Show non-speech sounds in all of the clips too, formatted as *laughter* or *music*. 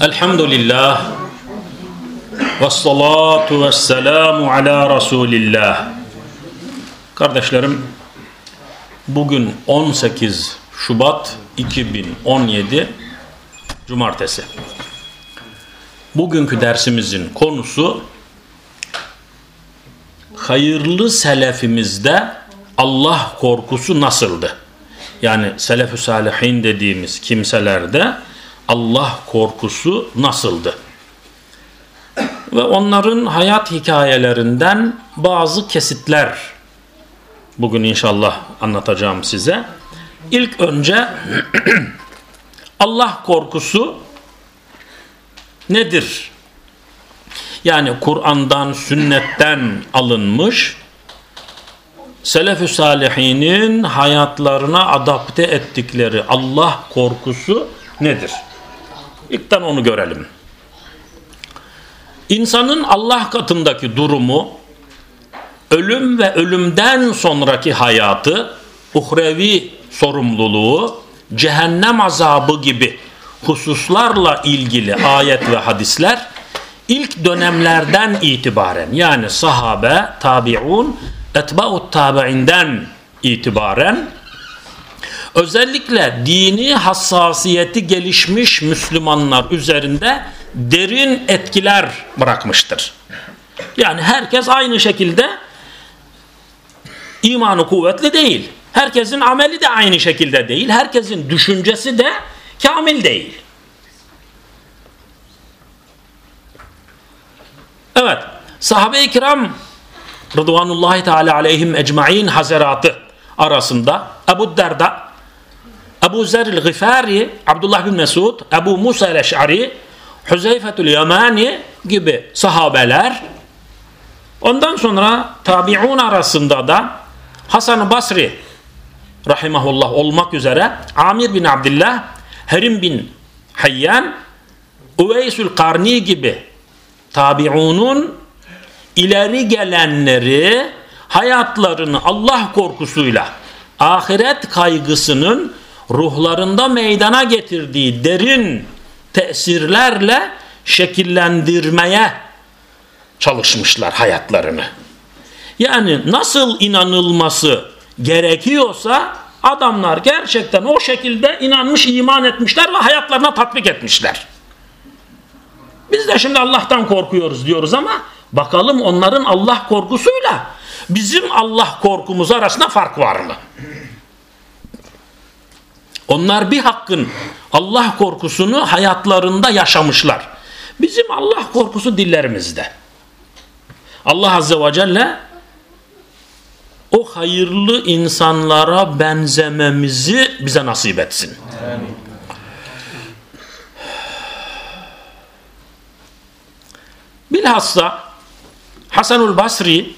Elhamdülillah ve salatu ve selamu ala Resulillah. Kardeşlerim, bugün 18 Şubat 2017 Cumartesi. Bugünkü dersimizin konusu hayırlı selefimizde Allah korkusu nasıldı? Yani selef-ü salihin dediğimiz kimselerde Allah korkusu nasıldı? Ve onların hayat hikayelerinden bazı kesitler bugün inşallah anlatacağım size. İlk önce *clears throat* Allah korkusu nedir? Yani Kur'an'dan, sünnetten alınmış Selef-ü Salihinin hayatlarına adapte ettikleri Allah korkusu nedir? İlkten onu görelim. İnsanın Allah katındaki durumu, ölüm ve ölümden sonraki hayatı, uhrevi sorumluluğu, cehennem azabı gibi hususlarla ilgili ayet ve hadisler ilk dönemlerden itibaren yani sahabe, tabi'un, etba'ut tabi'inden itibaren özellikle dini hassasiyeti gelişmiş Müslümanlar üzerinde derin etkiler bırakmıştır. Yani herkes aynı şekilde imanı kuvvetli değil. Herkesin ameli de aynı şekilde değil. Herkesin düşüncesi de kamil değil. Evet. Sahabe-i kiram Rıdvanullahi Teala aleyhim ecmain hazeratı arasında Ebu Derda, Ebu Zer'il Gıfari, Abdullah bin Mesud, Ebu Musa el-Eş'ari, Hüzeyfetül Yamani gibi sahabeler. Ondan sonra tabi'un arasında da Hasan-ı Basri rahimahullah olmak üzere Amir bin Abdullah, Herim bin Hayyan, Uveysül Karni gibi tabi'unun ileri gelenleri hayatlarını Allah korkusuyla ahiret kaygısının ruhlarında meydana getirdiği derin tesirlerle şekillendirmeye çalışmışlar hayatlarını. Yani nasıl inanılması gerekiyorsa adamlar gerçekten o şekilde inanmış, iman etmişler ve hayatlarına tatbik etmişler. Biz de şimdi Allah'tan korkuyoruz diyoruz ama bakalım onların Allah korkusuyla bizim Allah korkumuz arasında fark var mı? Onlar bir hakkın Allah korkusunu hayatlarında yaşamışlar. Bizim Allah korkusu dillerimizde. Allah Azze ve Celle o hayırlı insanlara benzememizi bize nasip etsin. Amin. Bilhassa Hasanul Basri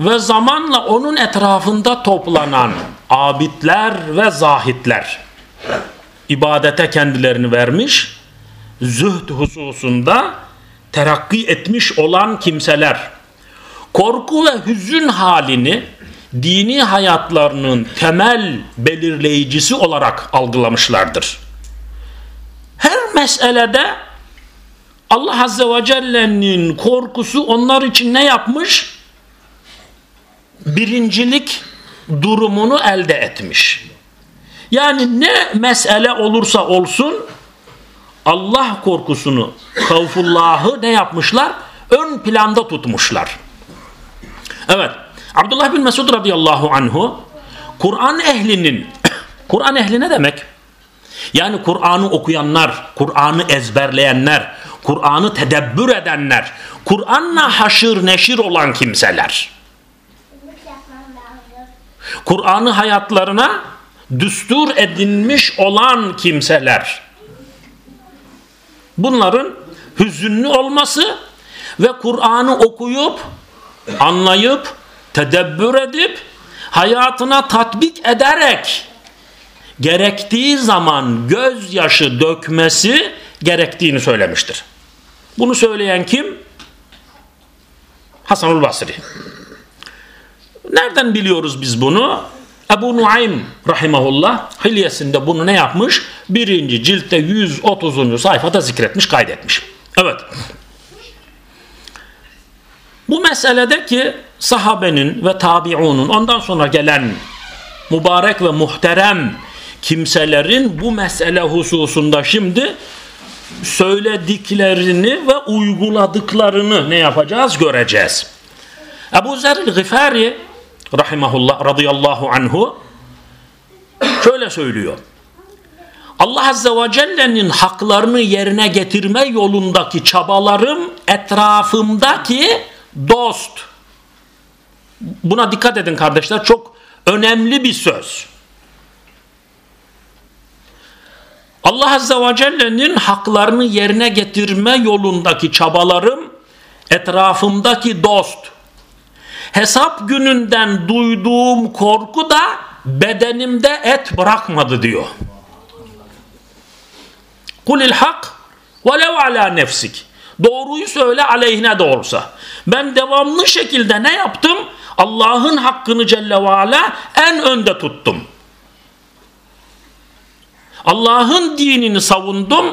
ve zamanla onun etrafında toplanan abidler ve zahitler ibadete kendilerini vermiş, zühd hususunda terakki etmiş olan kimseler korku ve hüzün halini dini hayatlarının temel belirleyicisi olarak algılamışlardır. Her meselede Allah Azze ve Celle'nin korkusu onlar için ne yapmış? Birincilik durumunu elde etmiş. Yani ne mesele olursa olsun Allah korkusunu, kavfullahı ne yapmışlar? Ön planda tutmuşlar. Evet. Abdullah bin Mesud radıyallahu anhu Kur'an ehlinin *coughs* Kur'an ehli ne demek? Yani Kur'an'ı okuyanlar, Kur'an'ı ezberleyenler, Kur'an'ı tedebbür edenler, Kur'an'la haşır neşir olan kimseler. Kur'an'ı hayatlarına düstur edinmiş olan kimseler. Bunların hüzünlü olması ve Kur'an'ı okuyup, anlayıp, tedebbür edip, hayatına tatbik ederek gerektiği zaman gözyaşı dökmesi gerektiğini söylemiştir. Bunu söyleyen kim? Hasanul Basri. Nereden biliyoruz biz bunu? Ebu Nuaym rahimahullah hilyesinde bunu ne yapmış? Birinci ciltte 130. sayfada zikretmiş, kaydetmiş. Evet. Bu meseledeki sahabenin ve tabiunun ondan sonra gelen mübarek ve muhterem kimselerin bu mesele hususunda şimdi söylediklerini ve uyguladıklarını ne yapacağız göreceğiz. Ebu Zer el-Gıfari rahimahullah radıyallahu anhu şöyle söylüyor. Allah Azze ve Celle'nin haklarını yerine getirme yolundaki çabalarım etrafımdaki dost. Buna dikkat edin kardeşler çok önemli bir söz. Allah Azze ve Celle'nin haklarını yerine getirme yolundaki çabalarım etrafımdaki dost. Hesap gününden duyduğum korku da bedenimde et bırakmadı diyor. Kulil hak velev ala nefsik. Doğruyu söyle aleyhine de olsa. Ben devamlı şekilde ne yaptım? Allah'ın hakkını Celle ve Ala en önde tuttum. Allah'ın dinini savundum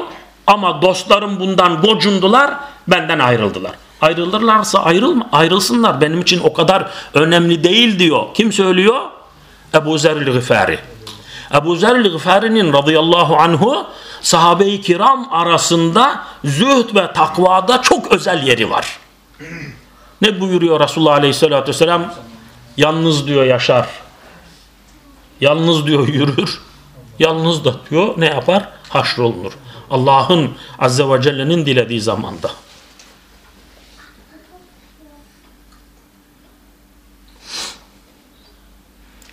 ama dostlarım bundan gocundular, benden ayrıldılar. Ayrılırlarsa ayrılma, ayrılsınlar. Benim için o kadar önemli değil diyor. Kim söylüyor? Ebu Zer'il Gıfari. Ebu Zer'il Gıfari'nin radıyallahu anhu sahabe-i kiram arasında zühd ve takvada çok özel yeri var. Ne buyuruyor Resulullah aleyhissalatü vesselam? Yalnız diyor yaşar. Yalnız diyor yürür. Yalnız da diyor ne yapar? Haşrolunur. Allah'ın azze ve celle'nin dilediği zamanda.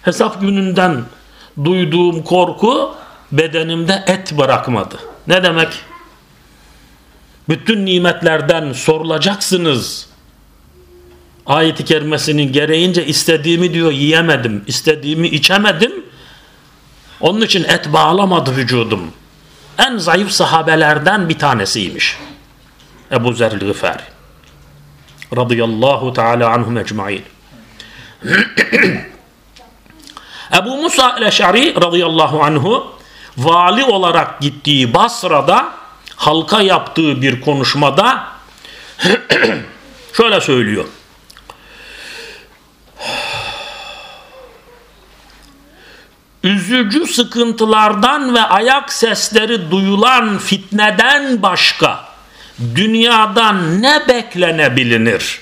Hesap gününden duyduğum korku bedenimde et bırakmadı. Ne demek? Bütün nimetlerden sorulacaksınız. Ayet-i kerimesinin gereğince istediğimi diyor yiyemedim, istediğimi içemedim. Onun için et bağlamadı vücudum. En zayıf sahabelerden bir tanesiymiş. Ebu Zer'l Gıfari. Radıyallahu teala anhum ecmain. *clears throat* Ebu Musa el-Eş'ari radıyallahu anhu vali olarak gittiği Basra'da halka yaptığı bir konuşmada *clears throat* şöyle söylüyor. Üzücü sıkıntılardan ve ayak sesleri duyulan fitneden başka dünyadan ne beklenebilir?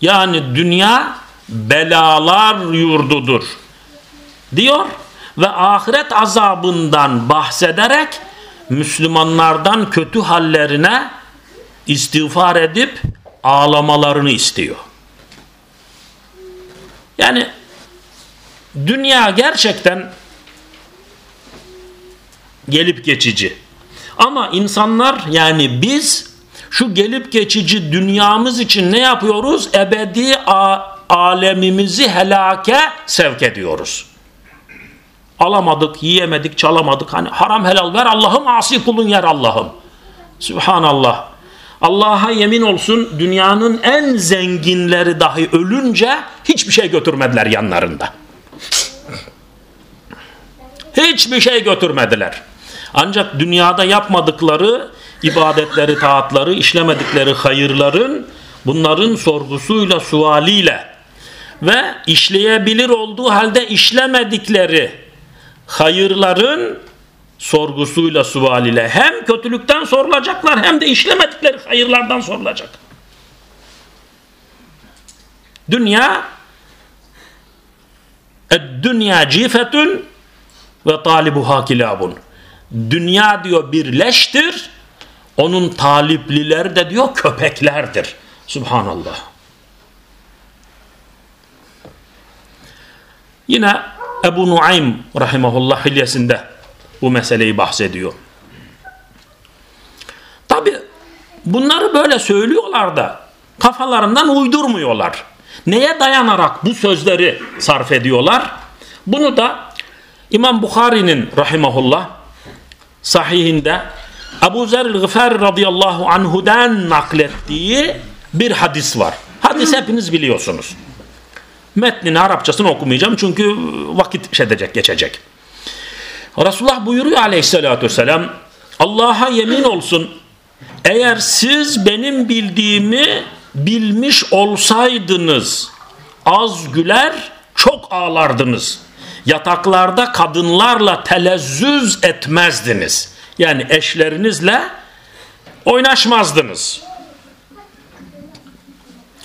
Yani dünya belalar yurdudur diyor ve ahiret azabından bahsederek Müslümanlardan kötü hallerine istiğfar edip ağlamalarını istiyor. Yani dünya gerçekten gelip geçici. Ama insanlar yani biz şu gelip geçici dünyamız için ne yapıyoruz? Ebedi alemimizi helake sevk ediyoruz alamadık, yiyemedik, çalamadık. Hani haram helal ver Allah'ım, asi kulun yer Allah'ım. Subhanallah. Allah'a yemin olsun dünyanın en zenginleri dahi ölünce hiçbir şey götürmediler yanlarında. Hiçbir şey götürmediler. Ancak dünyada yapmadıkları ibadetleri, taatları, işlemedikleri hayırların bunların sorgusuyla, sualiyle ve işleyebilir olduğu halde işlemedikleri hayırların sorgusuyla sual ile hem kötülükten sorulacaklar hem de işlemedikleri hayırlardan sorulacak. Dünya dünya cifetün ve talibuha kilabun. Dünya diyor bir leştir. Onun taliplileri de diyor köpeklerdir. Subhanallah. Yine Ebu Nuaym rahimahullah hilyesinde bu meseleyi bahsediyor. Tabi bunları böyle söylüyorlar da kafalarından uydurmuyorlar. Neye dayanarak bu sözleri sarf ediyorlar? Bunu da İmam Bukhari'nin rahimahullah sahihinde Ebu Zer'il Gıfari radıyallahu anhu'dan naklettiği bir hadis var. Hadis hepiniz biliyorsunuz. Metnini Arapçasını okumayacağım çünkü vakit şey edecek, geçecek. Resulullah buyuruyor aleyhissalatü vesselam Allah'a yemin olsun eğer siz benim bildiğimi bilmiş olsaydınız az güler çok ağlardınız. Yataklarda kadınlarla telezzüz etmezdiniz. Yani eşlerinizle oynaşmazdınız.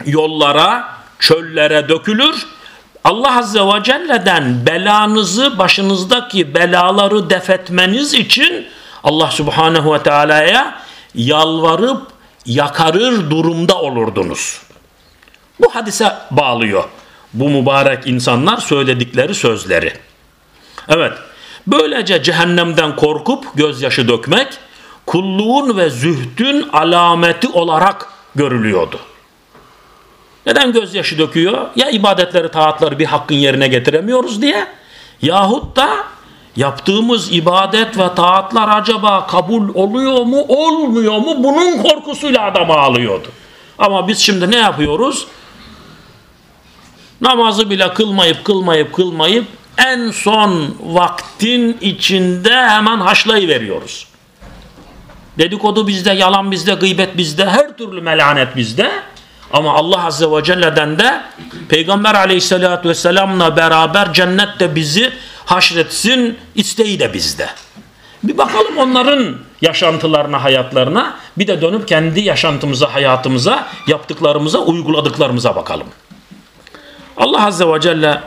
Yollara, çöllere dökülür. Allah Azze ve Celle'den belanızı, başınızdaki belaları defetmeniz için Allah Subhanahu ve Teala'ya yalvarıp yakarır durumda olurdunuz. Bu hadise bağlıyor. Bu mübarek insanlar söyledikleri sözleri. Evet, böylece cehennemden korkup gözyaşı dökmek, kulluğun ve zühdün alameti olarak görülüyordu. Neden gözyaşı döküyor? Ya ibadetleri, taatları bir hakkın yerine getiremiyoruz diye yahut da yaptığımız ibadet ve taatlar acaba kabul oluyor mu, olmuyor mu? Bunun korkusuyla adam ağlıyordu. Ama biz şimdi ne yapıyoruz? Namazı bile kılmayıp kılmayıp kılmayıp en son vaktin içinde hemen haşlayıveriyoruz. Dedikodu bizde, yalan bizde, gıybet bizde, her türlü melanet bizde. Ama Allah Azze ve Celle'den de Peygamber Aleyhisselatü Vesselam'la beraber cennette bizi haşretsin isteği de bizde. Bir bakalım onların yaşantılarına, hayatlarına, bir de dönüp kendi yaşantımıza, hayatımıza, yaptıklarımıza, uyguladıklarımıza bakalım. Allah Azze ve Celle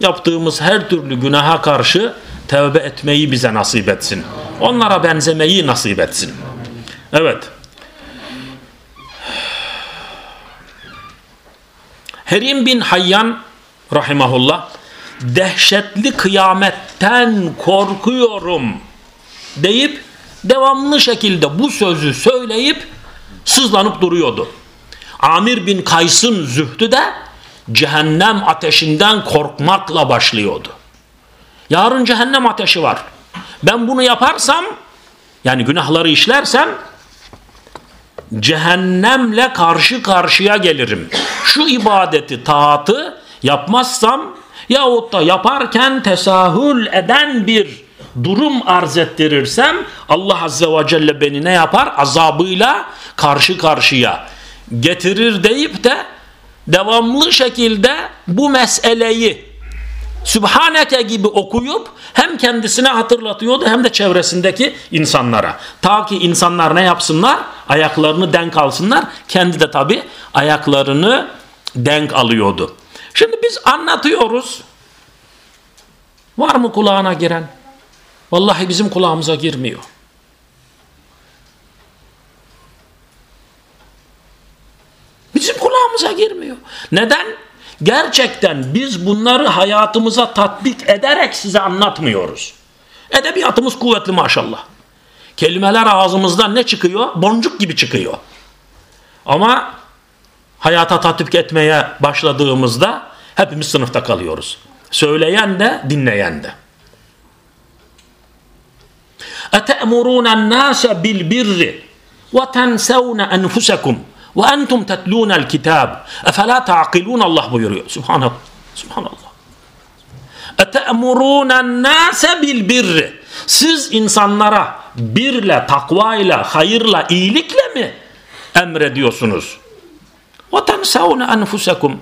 yaptığımız her türlü günaha karşı tevbe etmeyi bize nasip etsin. Onlara benzemeyi nasip etsin. Evet. Herim bin Hayyan rahimahullah dehşetli kıyametten korkuyorum deyip devamlı şekilde bu sözü söyleyip sızlanıp duruyordu. Amir bin Kays'ın zühdü de cehennem ateşinden korkmakla başlıyordu. Yarın cehennem ateşi var. Ben bunu yaparsam yani günahları işlersem cehennemle karşı karşıya gelirim. Şu ibadeti, taatı yapmazsam yahut da yaparken tesahül eden bir durum arz ettirirsem Allah Azze ve Celle beni ne yapar? Azabıyla karşı karşıya getirir deyip de devamlı şekilde bu meseleyi Sübhaneke gibi okuyup hem kendisine hatırlatıyordu hem de çevresindeki insanlara. Ta ki insanlar ne yapsınlar? Ayaklarını denk alsınlar. Kendi de tabi ayaklarını denk alıyordu. Şimdi biz anlatıyoruz. Var mı kulağına giren? Vallahi bizim kulağımıza girmiyor. Bizim kulağımıza girmiyor. Neden? Gerçekten biz bunları hayatımıza tatbik ederek size anlatmıyoruz. Edebiyatımız kuvvetli maşallah. Kelimeler ağzımızdan ne çıkıyor? Boncuk gibi çıkıyor. Ama hayata tatbik etmeye başladığımızda hepimiz sınıfta kalıyoruz. Söyleyen de dinleyen de. اَتَأْمُرُونَ النَّاسَ بِالْبِرِّ وَتَنْسَوْنَ أَنْفُسَكُمْ ve entum tetlûnel kitab. Efela ta'kilûn Allah buyuruyor. Subhanallah. Subhanallah. Ete'murûnen nâse bil birri. Siz insanlara birle, takvayla, hayırla, iyilikle mi emrediyorsunuz? Ve tensevne enfusekum.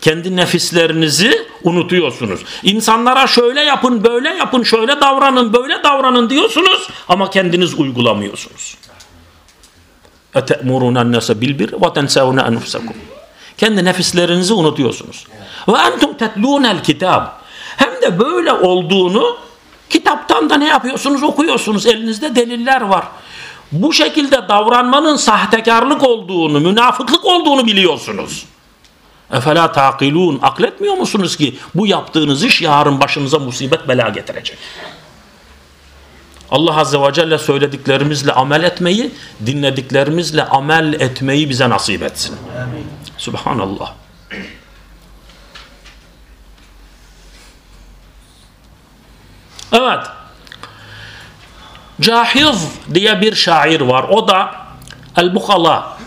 Kendi nefislerinizi unutuyorsunuz. İnsanlara şöyle yapın, böyle yapın, şöyle davranın, böyle davranın diyorsunuz ama kendiniz uygulamıyorsunuz. اَتَأْمُرُونَ النَّاسَ بِالْبِرِ وَتَنْسَوْنَ أَنْفُسَكُمْ Kendi nefislerinizi unutuyorsunuz. Ve entum tetlûnel kitab. Hem de böyle olduğunu kitaptan da ne yapıyorsunuz? Okuyorsunuz. Elinizde deliller var. Bu şekilde davranmanın sahtekarlık olduğunu, münafıklık olduğunu biliyorsunuz. Efela taqilun akletmiyor musunuz ki bu yaptığınız iş yarın başınıza musibet bela getirecek? Allah Azze ve Celle söylediklerimizle amel etmeyi, dinlediklerimizle amel etmeyi bize nasip etsin. Amin. Subhanallah. Evet. Cahiz diye bir şair var. O da El-Bukhala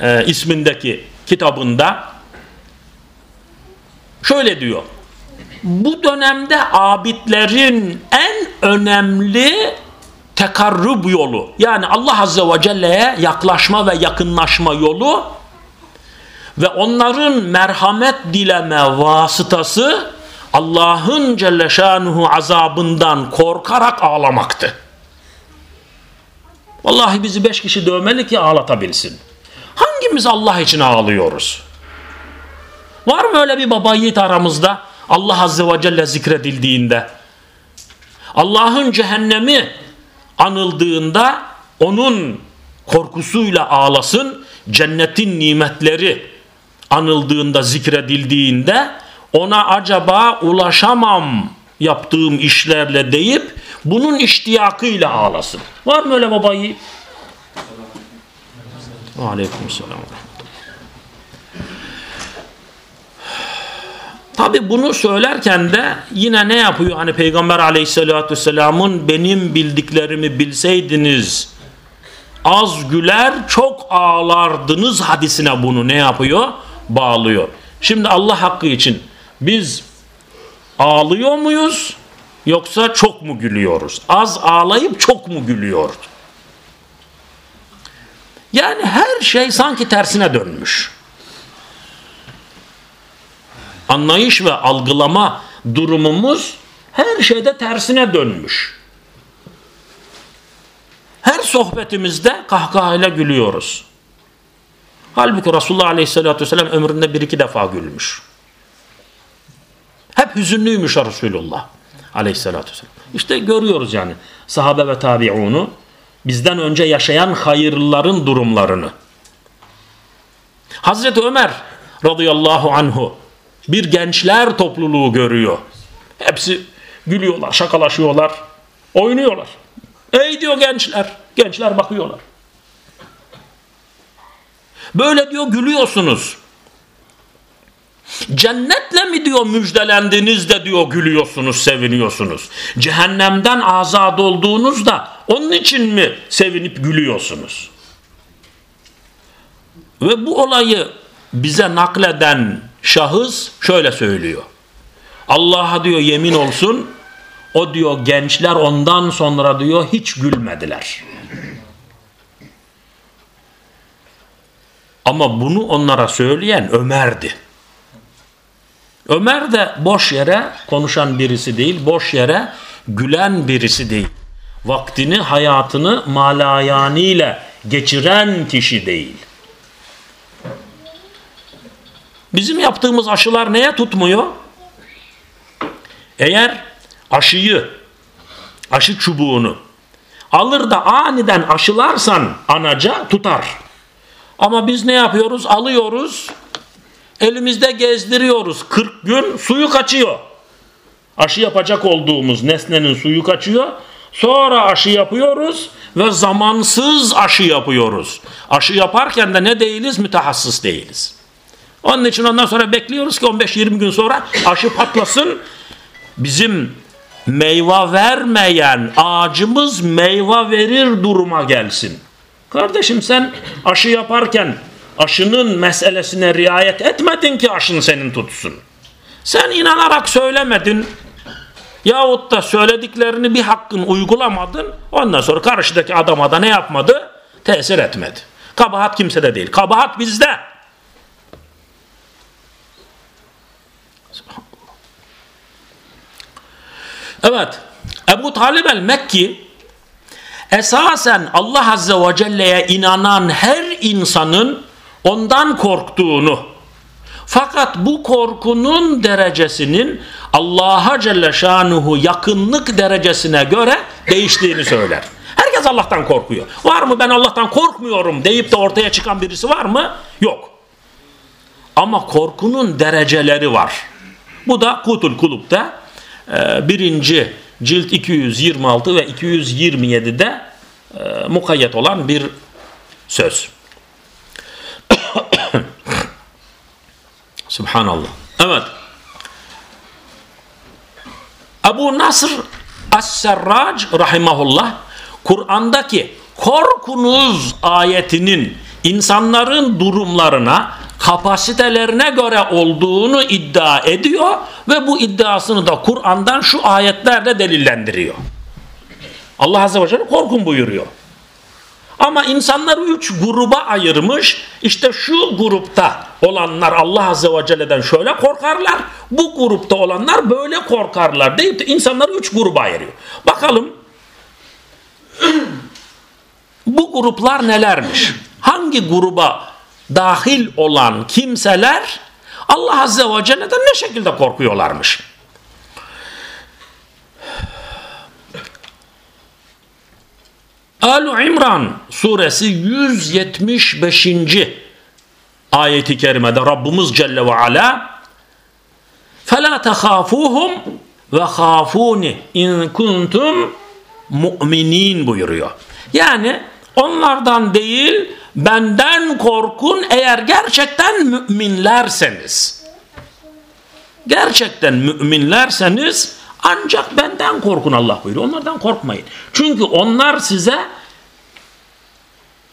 e, ismindeki kitabında şöyle diyor. Bu dönemde abidlerin en önemli tekarrub yolu yani Allah Azze ve Celle'ye yaklaşma ve yakınlaşma yolu ve onların merhamet dileme vasıtası Allah'ın Celle Şanuhu azabından korkarak ağlamaktı. Vallahi bizi beş kişi dövmeli ki ağlatabilsin. Hangimiz Allah için ağlıyoruz? Var mı öyle bir baba yiğit aramızda Allah Azze ve Celle zikredildiğinde? Allah'ın cehennemi anıldığında onun korkusuyla ağlasın, cennetin nimetleri anıldığında, zikredildiğinde ona acaba ulaşamam yaptığım işlerle deyip bunun iştiyakıyla ağlasın. Var mı öyle babayı? Aleyküm selam. Tabi bunu söylerken de yine ne yapıyor? Hani Peygamber aleyhissalatü vesselamın benim bildiklerimi bilseydiniz az güler çok ağlardınız hadisine bunu ne yapıyor? Bağlıyor. Şimdi Allah hakkı için biz ağlıyor muyuz yoksa çok mu gülüyoruz? Az ağlayıp çok mu gülüyoruz? Yani her şey sanki tersine dönmüş. Anlayış ve algılama durumumuz her şeyde tersine dönmüş. Her sohbetimizde kahkahayla gülüyoruz. Halbuki Resulullah Aleyhisselatü Vesselam ömründe bir iki defa gülmüş. Hep hüzünlüymüş Resulullah Aleyhisselatü Vesselam. İşte görüyoruz yani sahabe ve tabi'unu bizden önce yaşayan hayırlıların durumlarını. Hazreti Ömer radıyallahu anhu bir gençler topluluğu görüyor. Hepsi gülüyorlar, şakalaşıyorlar, oynuyorlar. Ey diyor gençler. Gençler bakıyorlar. Böyle diyor gülüyorsunuz. Cennetle mi diyor müjdelendiniz de diyor gülüyorsunuz, seviniyorsunuz. Cehennemden azad olduğunuzda onun için mi sevinip gülüyorsunuz? Ve bu olayı bize nakleden şahıs şöyle söylüyor. Allah'a diyor yemin olsun o diyor gençler ondan sonra diyor hiç gülmediler. Ama bunu onlara söyleyen Ömer'di. Ömer de boş yere konuşan birisi değil, boş yere gülen birisi değil. Vaktini, hayatını malayaniyle geçiren kişi değil. Bizim yaptığımız aşılar neye tutmuyor? Eğer aşıyı, aşı çubuğunu alır da aniden aşılarsan anaca tutar. Ama biz ne yapıyoruz? Alıyoruz, elimizde gezdiriyoruz. 40 gün suyu kaçıyor. Aşı yapacak olduğumuz nesnenin suyu kaçıyor. Sonra aşı yapıyoruz ve zamansız aşı yapıyoruz. Aşı yaparken de ne değiliz? Mütehassıs değiliz. Onun için ondan sonra bekliyoruz ki 15-20 gün sonra aşı patlasın. Bizim meyve vermeyen ağacımız meyve verir duruma gelsin. Kardeşim sen aşı yaparken aşının meselesine riayet etmedin ki aşın senin tutsun. Sen inanarak söylemedin yahut da söylediklerini bir hakkın uygulamadın ondan sonra karşıdaki adama da ne yapmadı? Tesir etmedi. Kabahat kimsede değil. Kabahat bizde. Evet. Ebu Talib el-Mekki esasen Allah Azze ve Celle'ye inanan her insanın ondan korktuğunu fakat bu korkunun derecesinin Allah'a Celle Şanuhu yakınlık derecesine göre değiştiğini söyler. Herkes Allah'tan korkuyor. Var mı ben Allah'tan korkmuyorum deyip de ortaya çıkan birisi var mı? Yok. Ama korkunun dereceleri var. Bu da Kutul Kulub'da birinci cilt 226 ve 227'de e, mukayyet olan bir söz. *coughs* Subhanallah. Evet. Ebu Nasr As-Serrac rahimahullah Kur'an'daki korkunuz ayetinin insanların durumlarına kapasitelerine göre olduğunu iddia ediyor ve bu iddiasını da Kur'an'dan şu ayetlerle delillendiriyor. Allah Azze ve Celle korkun buyuruyor. Ama insanları üç gruba ayırmış. İşte şu grupta olanlar Allah Azze ve Celle'den şöyle korkarlar. Bu grupta olanlar böyle korkarlar deyip de insanları üç gruba ayırıyor. Bakalım *clears throat* bu gruplar nelermiş? Hangi gruba dahil olan kimseler Allah Azze ve Celle'den ne şekilde korkuyorlarmış? Al İmran suresi 175. ayeti kerimede Rabbimiz Celle ve Ala فَلَا تَخَافُوهُمْ وَخَافُونِ اِنْ كُنْتُمْ mu'minin buyuruyor. Yani onlardan değil benden korkun eğer gerçekten müminlerseniz. Gerçekten müminlerseniz ancak benden korkun Allah buyuruyor. Onlardan korkmayın. Çünkü onlar size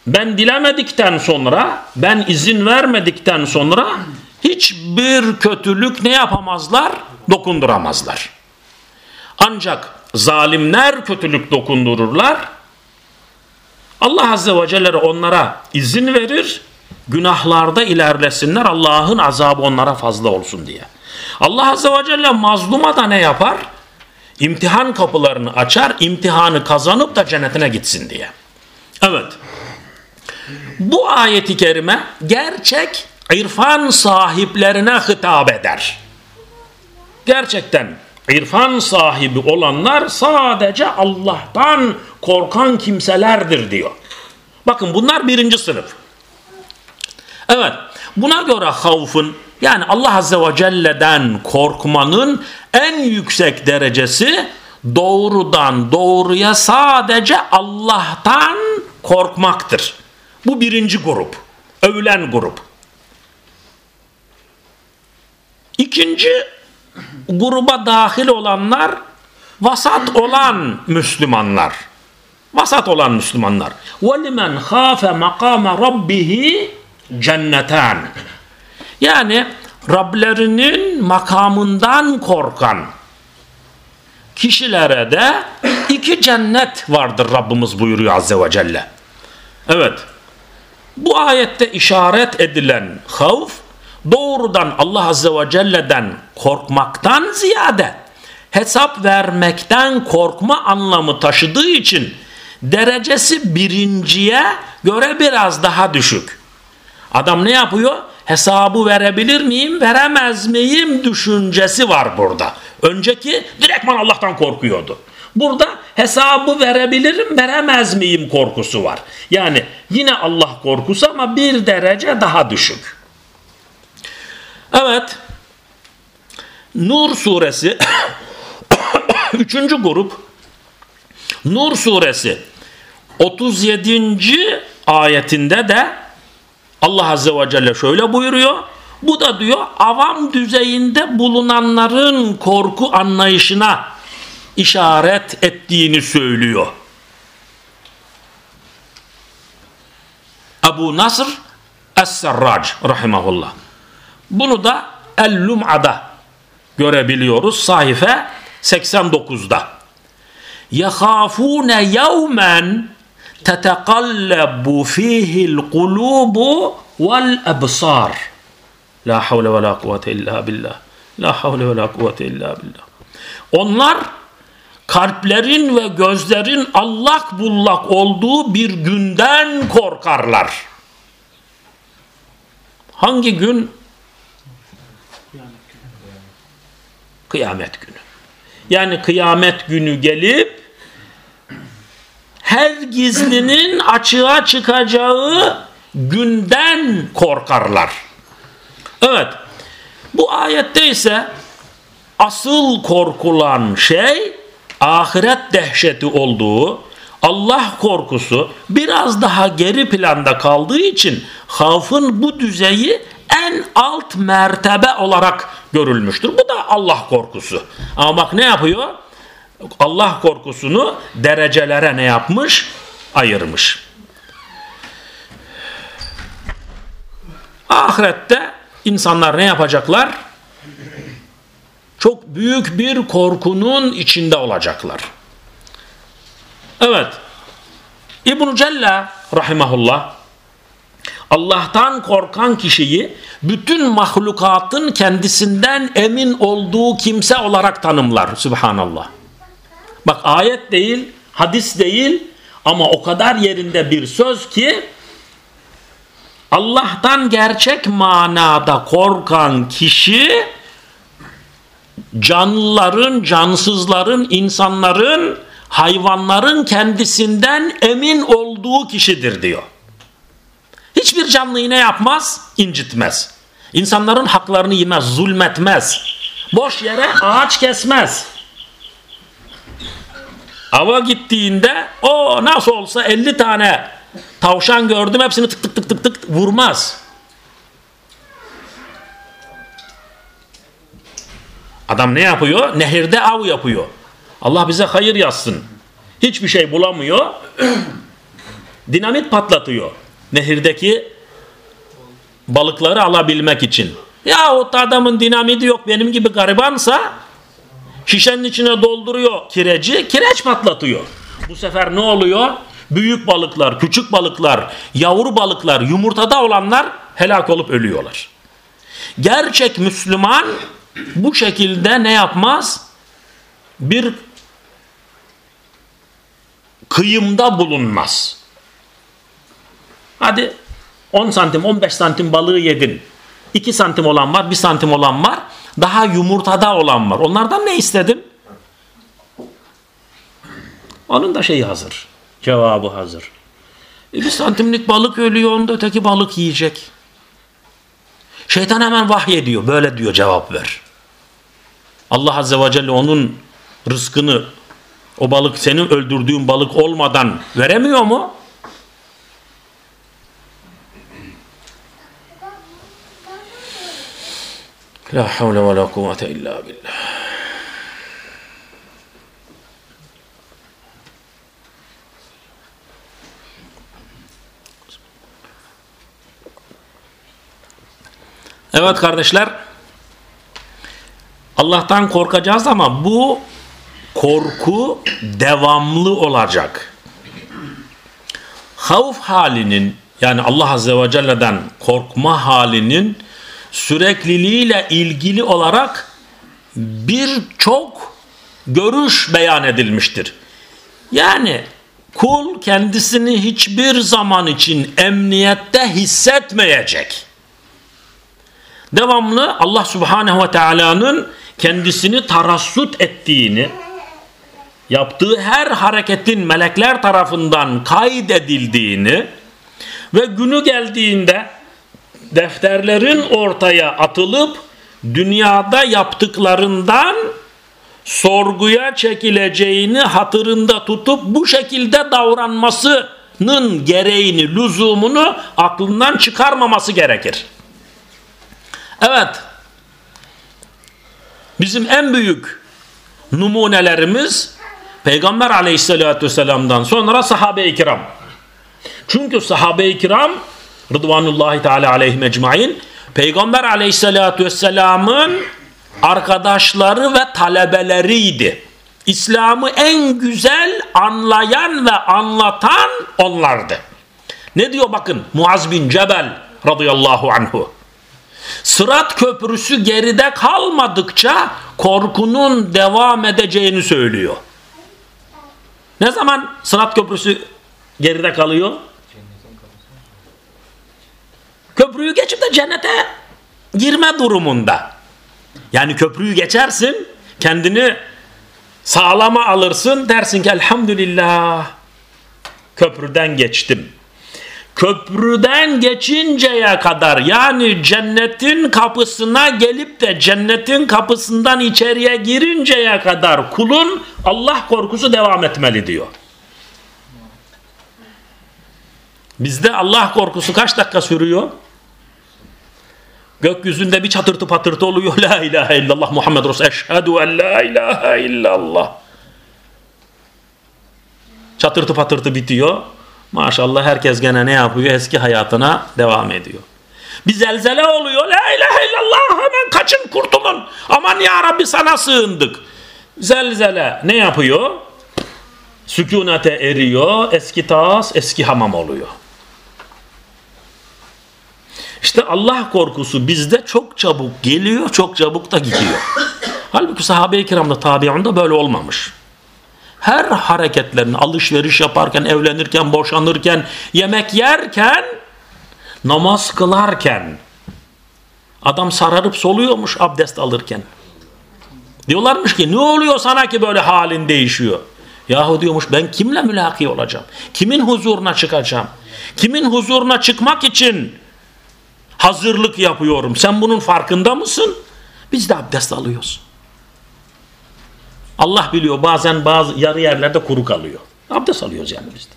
ben dilemedikten sonra, ben izin vermedikten sonra hiçbir kötülük ne yapamazlar? Dokunduramazlar. Ancak zalimler kötülük dokundururlar. Allah Azze ve Celle onlara izin verir. Günahlarda ilerlesinler. Allah'ın azabı onlara fazla olsun diye. Allah Azze ve Celle mazluma da ne yapar? imtihan kapılarını açar, imtihanı kazanıp da cennetine gitsin diye. Evet. Bu ayeti kerime gerçek irfan sahiplerine hitap eder. Gerçekten irfan sahibi olanlar sadece Allah'tan korkan kimselerdir diyor. Bakın bunlar birinci sınıf. Evet buna göre havfın yani Allah Azze ve Celle'den korkmanın en yüksek derecesi doğrudan doğruya sadece Allah'tan korkmaktır. Bu birinci grup. Övülen grup. İkinci gruba dahil olanlar vasat olan Müslümanlar. Vasat olan Müslümanlar. وَلِمَنْ خَافَ مَقَامَ رَبِّهِ cennetan. Yani Rablerinin makamından korkan kişilere de iki cennet vardır Rabbimiz buyuruyor Azze ve Celle. Evet. Bu ayette işaret edilen havf doğrudan Allah Azze ve Celle'den korkmaktan ziyade hesap vermekten korkma anlamı taşıdığı için derecesi birinciye göre biraz daha düşük. Adam ne yapıyor? hesabı verebilir miyim, veremez miyim düşüncesi var burada. Önceki direktman Allah'tan korkuyordu. Burada hesabı verebilirim, veremez miyim korkusu var. Yani yine Allah korkusu ama bir derece daha düşük. Evet. Nur suresi *coughs* üçüncü grup Nur suresi 37. ayetinde de Allah Azze ve Celle şöyle buyuruyor. Bu da diyor avam düzeyinde bulunanların korku anlayışına işaret ettiğini söylüyor. Ebu Nasr Es-Serrac rahimahullah. Bunu da El-Lum'a'da görebiliyoruz. Sahife 89'da. يَخَافُونَ يَوْمًا تتقلب فيه القلوب والأبصار La havle ve la kuvvete illa billah. La havle ve la kuvvete illa billah. Onlar kalplerin ve gözlerin allak bullak olduğu bir günden korkarlar. Hangi gün? Kıyamet günü. Yani kıyamet günü gelip her gizlinin açığa çıkacağı günden korkarlar. Evet. Bu ayette ise asıl korkulan şey ahiret dehşeti olduğu, Allah korkusu biraz daha geri planda kaldığı için havfın bu düzeyi en alt mertebe olarak görülmüştür. Bu da Allah korkusu. Ama bak ne yapıyor? Allah korkusunu derecelere ne yapmış? Ayırmış. Ahirette insanlar ne yapacaklar? Çok büyük bir korkunun içinde olacaklar. Evet. İbn-i Celle rahimahullah Allah'tan korkan kişiyi bütün mahlukatın kendisinden emin olduğu kimse olarak tanımlar. Subhanallah. Bak ayet değil, hadis değil ama o kadar yerinde bir söz ki Allah'tan gerçek manada korkan kişi canlıların, cansızların, insanların, hayvanların kendisinden emin olduğu kişidir diyor. Hiçbir canlıyı ne yapmaz? İncitmez. İnsanların haklarını yemez, zulmetmez. Boş yere ağaç kesmez. Ava gittiğinde o nasıl olsa 50 tane tavşan gördüm hepsini tık tık tık tık tık vurmaz. Adam ne yapıyor? Nehirde av yapıyor. Allah bize hayır yazsın. Hiçbir şey bulamıyor. *clears throat* Dinamit patlatıyor. Nehirdeki balıkları alabilmek için. Ya o adamın dinamidi yok benim gibi garibansa şişenin içine dolduruyor kireci, kireç patlatıyor. Bu sefer ne oluyor? Büyük balıklar, küçük balıklar, yavru balıklar, yumurtada olanlar helak olup ölüyorlar. Gerçek Müslüman bu şekilde ne yapmaz? Bir kıyımda bulunmaz. Hadi 10 santim 15 santim balığı yedin. 2 santim olan var 1 santim olan var. Daha yumurtada olan var. Onlardan ne istedin? Onun da şeyi hazır. Cevabı hazır. E bir santimlik balık ölüyor onda öteki balık yiyecek. Şeytan hemen vahyediyor. Böyle diyor cevap ver. Allah Azze ve Celle onun rızkını o balık senin öldürdüğün balık olmadan veremiyor mu? La havle ve la kuvvete illa billah. Evet kardeşler Allah'tan korkacağız ama bu korku devamlı olacak. Havf halinin yani Allah Azze ve Celle'den korkma halinin sürekliliğiyle ilgili olarak birçok görüş beyan edilmiştir. Yani kul kendisini hiçbir zaman için emniyette hissetmeyecek. Devamlı Allah Subhanahu ve Taala'nın kendisini tarassut ettiğini, yaptığı her hareketin melekler tarafından kaydedildiğini ve günü geldiğinde defterlerin ortaya atılıp dünyada yaptıklarından sorguya çekileceğini hatırında tutup bu şekilde davranmasının gereğini, lüzumunu aklından çıkarmaması gerekir. Evet, bizim en büyük numunelerimiz Peygamber aleyhissalatü vesselam'dan sonra sahabe-i kiram. Çünkü sahabe-i kiram Rıdvanullahi Teala aleyhim ecmain Peygamber aleyhissalatü vesselamın arkadaşları ve talebeleriydi. İslam'ı en güzel anlayan ve anlatan onlardı. Ne diyor bakın Muaz bin Cebel radıyallahu anhu. Sırat köprüsü geride kalmadıkça korkunun devam edeceğini söylüyor. Ne zaman sırat köprüsü geride kalıyor? Köprüyü geçip de cennete girme durumunda. Yani köprüyü geçersin, kendini sağlama alırsın, dersin ki elhamdülillah köprüden geçtim. Köprüden geçinceye kadar yani cennetin kapısına gelip de cennetin kapısından içeriye girinceye kadar kulun Allah korkusu devam etmeli diyor. Bizde Allah korkusu kaç dakika sürüyor? Gökyüzünde bir çatırtı patırtı oluyor. *laughs* La ilahe illallah Muhammed Resul. Eşhedü en la ilahe illallah. Çatırtı patırtı bitiyor. Maşallah herkes gene ne yapıyor? Eski hayatına devam ediyor. Bir zelzele oluyor. La ilahe illallah hemen kaçın kurtulun. Aman ya Rabbi sana sığındık. Zelzele ne yapıyor? Sükunete eriyor. Eski tas eski hamam oluyor. İşte Allah korkusu bizde çok çabuk geliyor, çok çabuk da gidiyor. Halbuki sahabe-i kiramda tabiunda böyle olmamış. Her hareketlerini alışveriş yaparken, evlenirken, boşanırken, yemek yerken, namaz kılarken adam sararıp soluyormuş abdest alırken. Diyorlarmış ki ne oluyor sana ki böyle halin değişiyor? Yahu diyormuş ben kimle mülaki olacağım? Kimin huzuruna çıkacağım? Kimin huzuruna çıkmak için hazırlık yapıyorum. Sen bunun farkında mısın? Biz de abdest alıyoruz. Allah biliyor bazen bazı yarı yerlerde kuru kalıyor. Abdest alıyoruz yani biz de.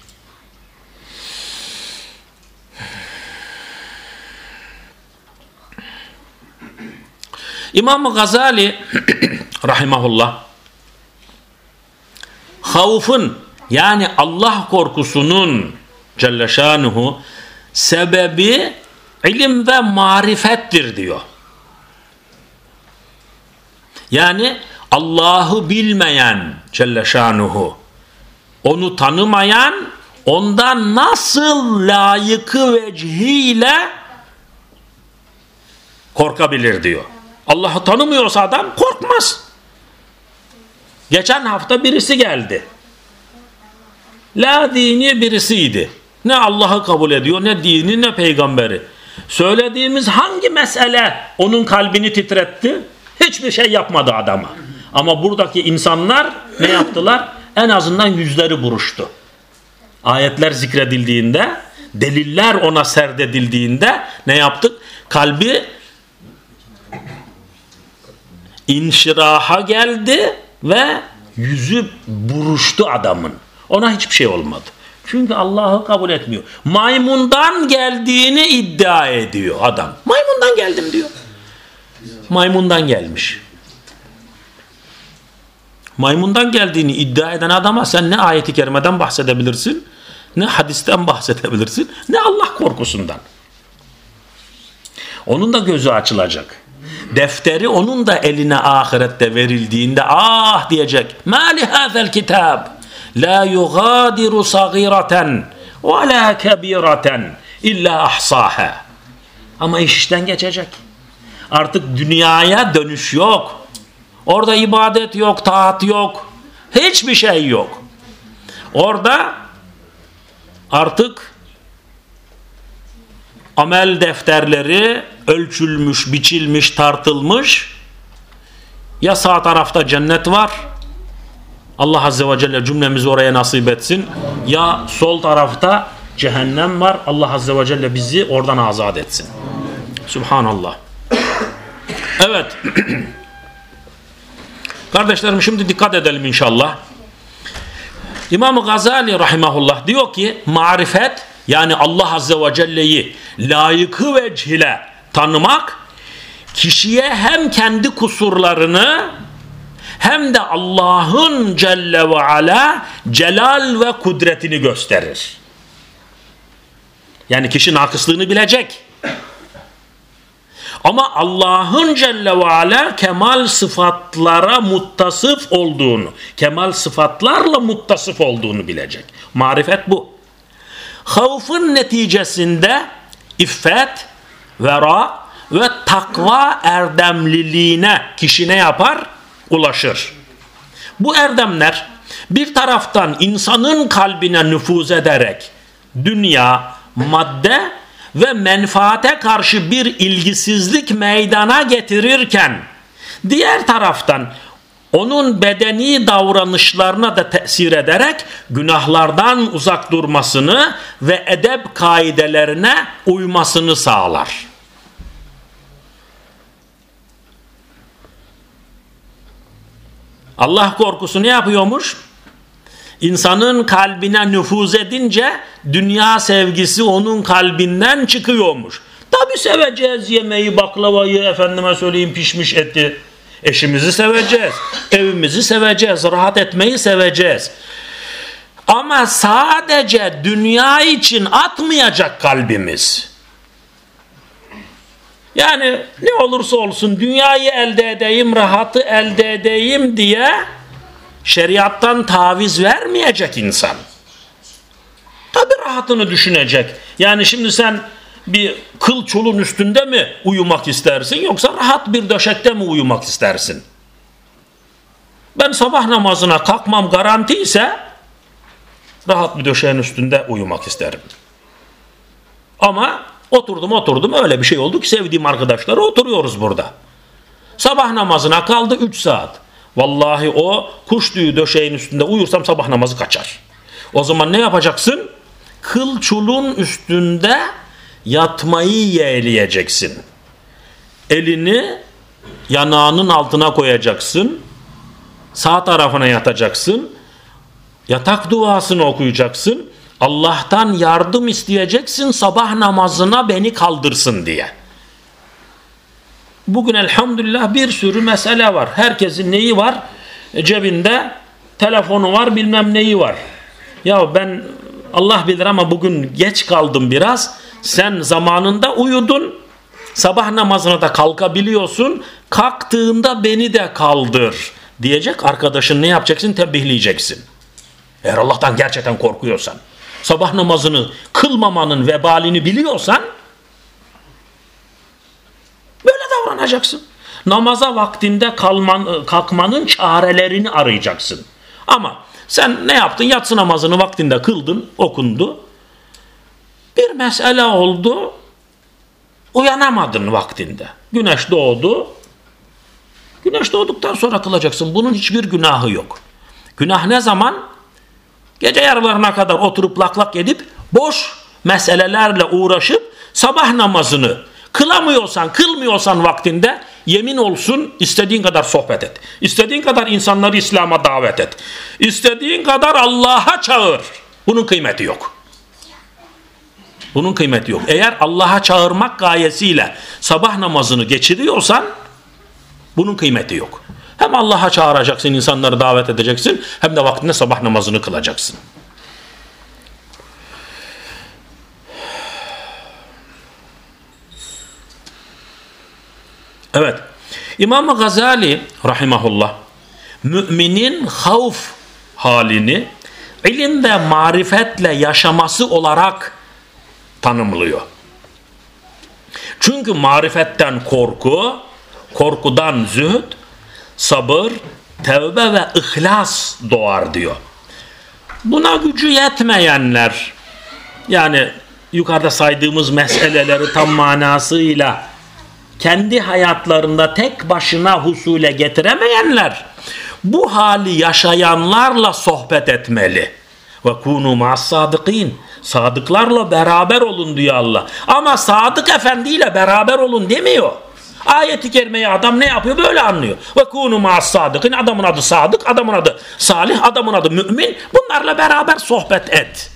İmam Gazali *clears throat* rahimahullah havfın yani Allah korkusunun Celle Şanuhu sebebi ilim ve marifettir diyor. Yani Allah'ı bilmeyen Celle Şanuhu onu tanımayan ondan nasıl layıkı vecihiyle korkabilir diyor. Allah'ı tanımıyorsa adam korkmaz. Geçen hafta birisi geldi. La dini birisiydi. Ne Allah'ı kabul ediyor ne dini ne peygamberi. Söylediğimiz hangi mesele onun kalbini titretti? Hiçbir şey yapmadı adama. Ama buradaki insanlar ne yaptılar? En azından yüzleri buruştu. Ayetler zikredildiğinde, deliller ona serdedildiğinde ne yaptık? Kalbi inşiraha geldi ve yüzü buruştu adamın. Ona hiçbir şey olmadı. Çünkü Allah'ı kabul etmiyor. Maymundan geldiğini iddia ediyor adam. Maymundan geldim diyor. Maymundan gelmiş. Maymundan geldiğini iddia eden adama sen ne ayeti kerimeden bahsedebilirsin, ne hadisten bahsedebilirsin, ne Allah korkusundan. Onun da gözü açılacak. Defteri onun da eline ahirette verildiğinde ah diyecek. Ma li hazel kitab la yugadiru sagireten ve la kebireten illa ahsaha. Ama iş işten geçecek. Artık dünyaya dönüş yok. Orada ibadet yok, taat yok. Hiçbir şey yok. Orada artık amel defterleri ölçülmüş, biçilmiş, tartılmış. Ya sağ tarafta cennet var. Allah Azze ve Celle cümlemizi oraya nasip etsin. Ya sol tarafta cehennem var. Allah Azze ve Celle bizi oradan azat etsin. Subhanallah. Evet. *clears throat* Kardeşlerim şimdi dikkat edelim inşallah. İmam Gazali rahimahullah diyor ki marifet yani Allah Azze ve Celle'yi layıkı vecihile tanımak kişiye hem kendi kusurlarını hem de Allah'ın Celle ve Ala celal ve kudretini gösterir. Yani kişi nakıslığını bilecek. Ama Allah'ın Celle ve Ala kemal sıfatlara muttasıf olduğunu, kemal sıfatlarla muttasıf olduğunu bilecek. Marifet bu. Havfın neticesinde iffet, vera ve takva erdemliliğine kişi ne yapar? Ulaşır. Bu erdemler bir taraftan insanın kalbine nüfuz ederek dünya, madde ve menfaate karşı bir ilgisizlik meydana getirirken diğer taraftan onun bedeni davranışlarına da tesir ederek günahlardan uzak durmasını ve edep kaidelerine uymasını sağlar. Allah korkusu ne yapıyormuş? İnsanın kalbine nüfuz edince dünya sevgisi onun kalbinden çıkıyormuş. Tabi seveceğiz yemeği, baklavayı, efendime söyleyeyim pişmiş eti. Eşimizi seveceğiz, evimizi seveceğiz, rahat etmeyi seveceğiz. Ama sadece dünya için atmayacak kalbimiz. Yani ne olursa olsun dünyayı elde edeyim, rahatı elde edeyim diye şeriattan taviz vermeyecek insan. Tabi rahatını düşünecek. Yani şimdi sen bir kıl çulun üstünde mi uyumak istersin yoksa rahat bir döşekte mi uyumak istersin? Ben sabah namazına kalkmam garanti ise rahat bir döşeğin üstünde uyumak isterim. Ama oturdum oturdum öyle bir şey oldu ki sevdiğim arkadaşlara oturuyoruz burada. Sabah namazına kaldı 3 saat. Vallahi o kuş tüyü döşeğin üstünde uyursam sabah namazı kaçar. O zaman ne yapacaksın? Kıl çulun üstünde yatmayı yeğleyeceksin. Elini yanağının altına koyacaksın. Sağ tarafına yatacaksın. Yatak duasını okuyacaksın. Allah'tan yardım isteyeceksin sabah namazına beni kaldırsın diye. Bugün elhamdülillah bir sürü mesele var. Herkesin neyi var? E, cebinde telefonu var bilmem neyi var. Ya ben Allah bilir ama bugün geç kaldım biraz. Sen zamanında uyudun. Sabah namazına da kalkabiliyorsun. Kalktığında beni de kaldır diyecek. Arkadaşın ne yapacaksın? Tebihleyeceksin. Eğer Allah'tan gerçekten korkuyorsan. Sabah namazını kılmamanın vebalini biliyorsan böyle davranacaksın. Namaza vaktinde kalman, kalkmanın çarelerini arayacaksın. Ama sen ne yaptın? Yatsı namazını vaktinde kıldın, okundu. Bir mesele oldu. Uyanamadın vaktinde. Güneş doğdu. Güneş doğduktan sonra kılacaksın. Bunun hiçbir günahı yok. Günah ne zaman? Gece yarılarına kadar oturup lak lak edip boş meselelerle uğraşıp sabah namazını kılamıyorsan, kılmıyorsan vaktinde yemin olsun istediğin kadar sohbet et. İstediğin kadar insanları İslam'a davet et. İstediğin kadar Allah'a çağır. Bunun kıymeti yok. Bunun kıymeti yok. Eğer Allah'a çağırmak gayesiyle sabah namazını geçiriyorsan bunun kıymeti yok. Hem Allah'a çağıracaksın, insanları davet edeceksin hem de vaktinde sabah namazını kılacaksın. Evet. İmam Gazali rahimahullah müminin havf halini ilim ve marifetle yaşaması olarak tanımlıyor. Çünkü marifetten korku, korkudan zühd, sabır, tevbe ve ihlas doğar diyor. Buna gücü yetmeyenler yani yukarıda saydığımız meseleleri tam manasıyla kendi hayatlarında tek başına husule getiremeyenler bu hali yaşayanlarla sohbet etmeli. Ve kunu ma'as. Sadıklarla beraber olun diyor Allah. Ama sadık efendiyle beraber olun demiyor. Ayeti kerimeyi adam ne yapıyor? Böyle anlıyor. Ve kunu ma'as sadıkîn. Adamın adı sadık, adamın adı salih, adamın adı mümin. Bunlarla beraber sohbet et.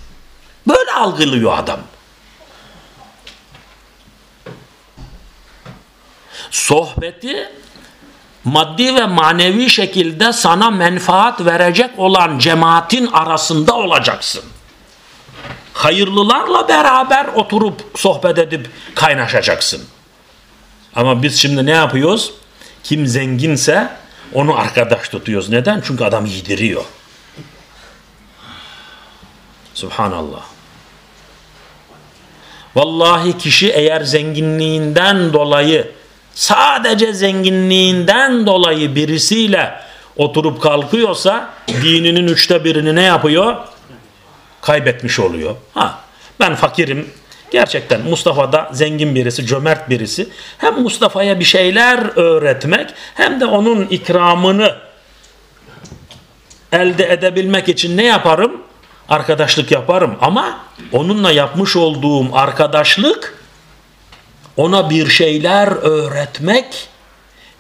Böyle algılıyor adam. Sohbeti maddi ve manevi şekilde sana menfaat verecek olan cemaatin arasında olacaksın. Hayırlılarla beraber oturup sohbet edip kaynaşacaksın. Ama biz şimdi ne yapıyoruz? Kim zenginse onu arkadaş tutuyoruz. Neden? Çünkü adam yediriyor. Subhanallah. Vallahi kişi eğer zenginliğinden dolayı sadece zenginliğinden dolayı birisiyle oturup kalkıyorsa dininin üçte birini ne yapıyor? Kaybetmiş oluyor. Ha, ben fakirim. Gerçekten Mustafa da zengin birisi, cömert birisi. Hem Mustafa'ya bir şeyler öğretmek hem de onun ikramını elde edebilmek için ne yaparım? Arkadaşlık yaparım ama onunla yapmış olduğum arkadaşlık ona bir şeyler öğretmek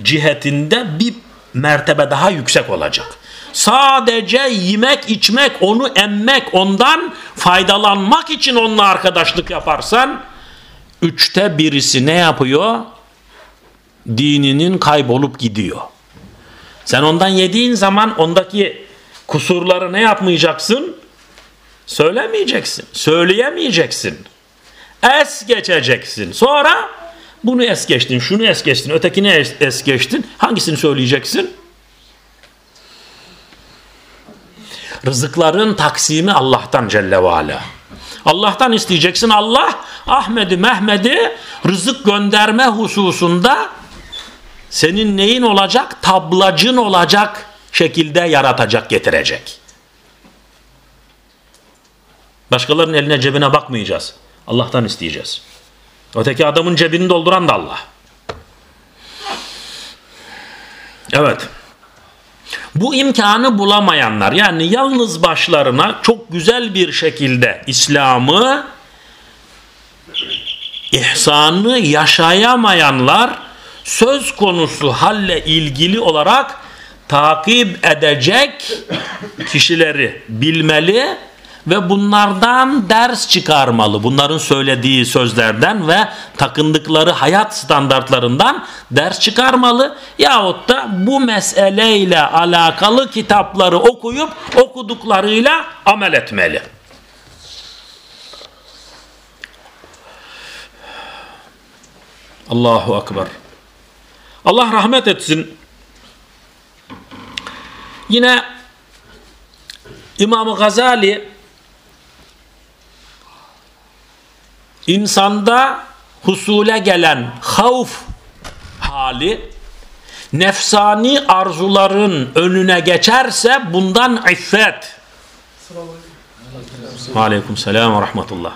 cihetinde bir mertebe daha yüksek olacak. Sadece yemek, içmek, onu emmek, ondan faydalanmak için onunla arkadaşlık yaparsan üçte birisi ne yapıyor? Dininin kaybolup gidiyor. Sen ondan yediğin zaman ondaki kusurları ne yapmayacaksın? Söylemeyeceksin. Söyleyemeyeceksin es geçeceksin. Sonra Bunu es geçtin, şunu es geçtin, ötekini es, es geçtin. Hangisini söyleyeceksin? Rızıkların taksimi Allah'tan Celle ve Ala. Allah'tan isteyeceksin. Allah Ahmet'i Mehmet'i rızık gönderme hususunda senin neyin olacak? Tablacın olacak şekilde yaratacak, getirecek. Başkalarının eline cebine bakmayacağız. Allah'tan isteyeceğiz. Öteki adamın cebini dolduran da Allah. Evet. Bu imkanı bulamayanlar yani yalnız başlarına çok güzel bir şekilde İslam'ı ihsanı yaşayamayanlar söz konusu halle ilgili olarak takip edecek kişileri bilmeli ve bunlardan ders çıkarmalı. Bunların söylediği sözlerden ve takındıkları hayat standartlarından ders çıkarmalı. Yahut da bu meseleyle alakalı kitapları okuyup okuduklarıyla amel etmeli. Allahu Akbar. Allah rahmet etsin. Yine İmam Gazali insanda husule gelen havf hali nefsani arzuların önüne geçerse bundan iffet. Aleyküm selam ve rahmetullah.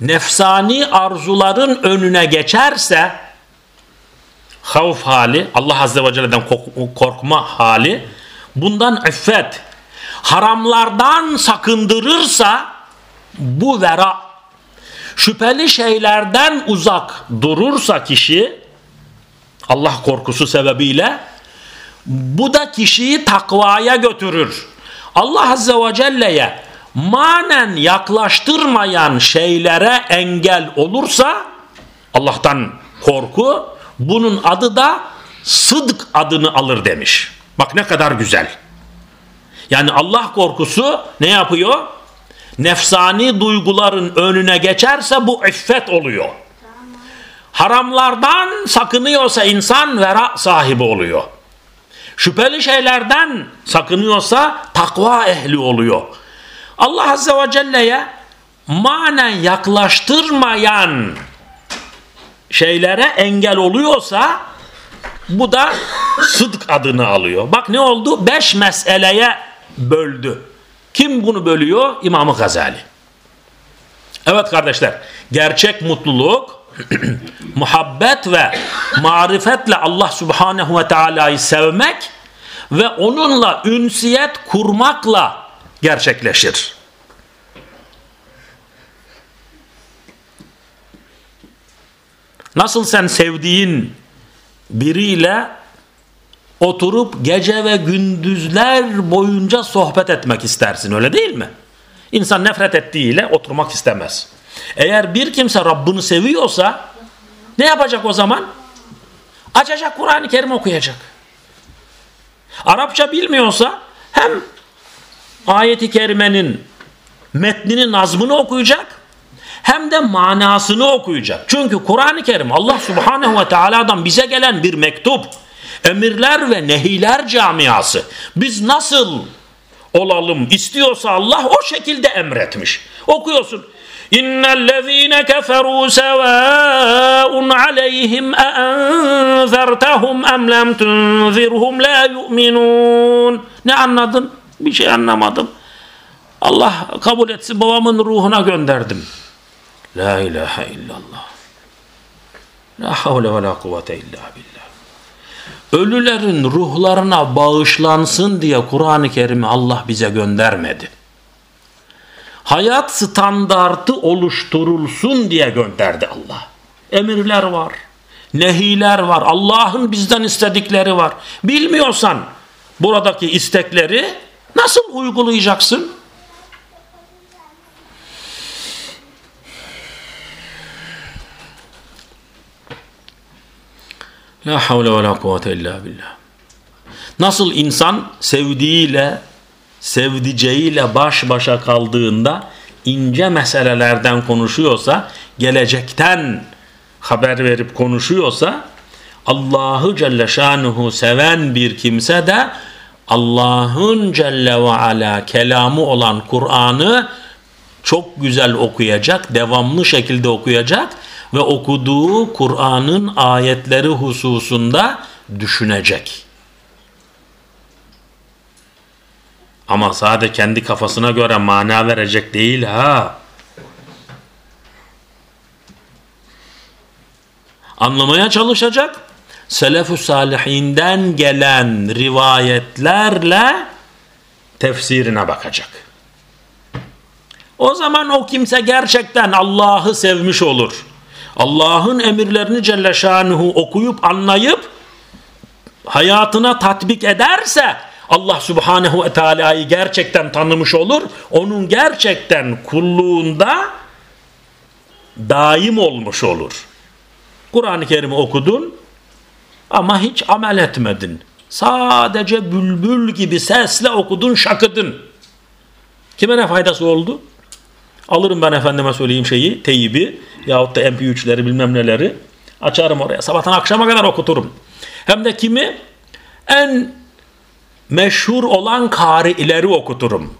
Nefsani arzuların önüne geçerse havf hali, Allah Azze ve Celle'den korkma hali bundan iffet haramlardan sakındırırsa bu vera şüpheli şeylerden uzak durursa kişi Allah korkusu sebebiyle bu da kişiyi takvaya götürür. Allah Azze ve Celle'ye manen yaklaştırmayan şeylere engel olursa Allah'tan korku bunun adı da sıdk adını alır demiş. Bak ne kadar güzel. Yani Allah korkusu ne yapıyor? Nefsani duyguların önüne geçerse bu iffet oluyor. Haramlardan sakınıyorsa insan vera sahibi oluyor. Şüpheli şeylerden sakınıyorsa takva ehli oluyor. Allah Azze ve Celle'ye manen yaklaştırmayan şeylere engel oluyorsa bu da sıdk adını alıyor. Bak ne oldu? Beş meseleye böldü. Kim bunu bölüyor? İmam-ı Gazali. Evet kardeşler, gerçek mutluluk *clears throat* muhabbet ve marifetle Allah Subhanahu ve Taala'yı sevmek ve onunla ünsiyet kurmakla gerçekleşir. Nasıl sen sevdiğin biriyle oturup gece ve gündüzler boyunca sohbet etmek istersin öyle değil mi? İnsan nefret ettiğiyle oturmak istemez. Eğer bir kimse Rabbini seviyorsa ne yapacak o zaman? Açacak Kur'an-ı Kerim okuyacak. Arapça bilmiyorsa hem ayeti kerimenin metnini, nazmını okuyacak hem de manasını okuyacak. Çünkü Kur'an-ı Kerim Allah Subhanahu ve Teala'dan bize gelen bir mektup emirler ve nehiler camiası. Biz nasıl olalım istiyorsa Allah o şekilde emretmiş. Okuyorsun. İnnellezîne keferû sevâun aleyhim enzertehum em lem tunzirhum la yu'minun. Ne anladın? Bir şey anlamadım. Allah kabul etsin babamın ruhuna gönderdim. La ilahe illallah. La havle ve la kuvvete illa billah ölülerin ruhlarına bağışlansın diye Kur'an-ı Kerim'i Allah bize göndermedi. Hayat standartı oluşturulsun diye gönderdi Allah. Emirler var, nehiler var, Allah'ın bizden istedikleri var. Bilmiyorsan buradaki istekleri nasıl uygulayacaksın? La havle ve la kuvvete illa billah. Nasıl insan sevdiğiyle, sevdiceğiyle baş başa kaldığında ince meselelerden konuşuyorsa, gelecekten haber verip konuşuyorsa, Allah'ı Celle Şanuhu seven bir kimse de Allah'ın Celle ve Ala kelamı olan Kur'an'ı çok güzel okuyacak, devamlı şekilde okuyacak ve okuduğu Kur'an'ın ayetleri hususunda düşünecek. Ama sadece kendi kafasına göre mana verecek değil ha. Anlamaya çalışacak. Selef-ü salihinden gelen rivayetlerle tefsirine bakacak. O zaman o kimse gerçekten Allah'ı sevmiş olur. Allah'ın emirlerini Celle Şanuhu okuyup anlayıp hayatına tatbik ederse Allah Subhanahu ve Teala'yı gerçekten tanımış olur. Onun gerçekten kulluğunda daim olmuş olur. Kur'an-ı Kerim'i okudun ama hiç amel etmedin. Sadece bülbül gibi sesle okudun, şakıdın. Kime ne faydası oldu? Alırım ben efendime söyleyeyim şeyi, teybi yahut da MP3'leri bilmem neleri. Açarım oraya. Sabahtan akşama kadar okuturum. Hem de kimi? En meşhur olan karileri okuturum.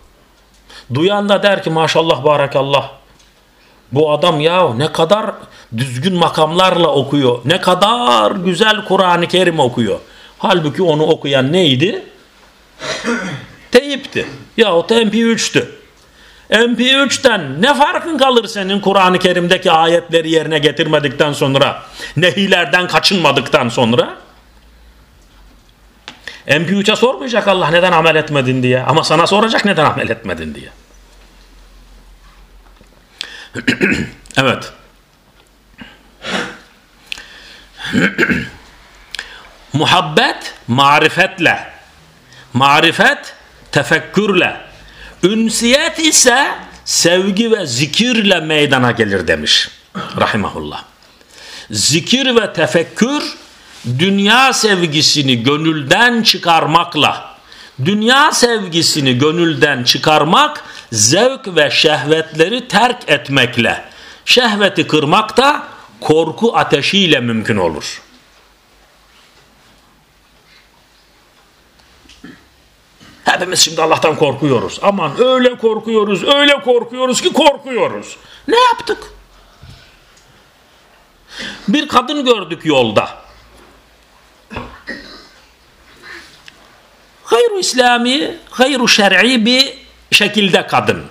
Duyan da der ki maşallah barakallah. Bu adam ya ne kadar düzgün makamlarla okuyor. Ne kadar güzel Kur'an-ı Kerim okuyor. Halbuki onu okuyan neydi? Teyipti. Yahut da MP3'tü. MP3'ten ne farkın kalır senin Kur'an-ı Kerim'deki ayetleri yerine getirmedikten sonra? Nehilerden kaçınmadıktan sonra? MP3'e sormayacak Allah neden amel etmedin diye. Ama sana soracak neden amel etmedin diye. *clears throat* evet. *clears throat* Muhabbet marifetle. Marifet tefekkürle. Ünsiyet ise sevgi ve zikirle meydana gelir demiş. Rahimahullah. Zikir ve tefekkür dünya sevgisini gönülden çıkarmakla dünya sevgisini gönülden çıkarmak zevk ve şehvetleri terk etmekle şehveti kırmak da korku ateşiyle mümkün olur. Hepimiz şimdi Allah'tan korkuyoruz. Aman öyle korkuyoruz, öyle korkuyoruz ki korkuyoruz. Ne yaptık? Bir kadın gördük yolda. gayru İslami, gayru şer'i bir şekilde kadın.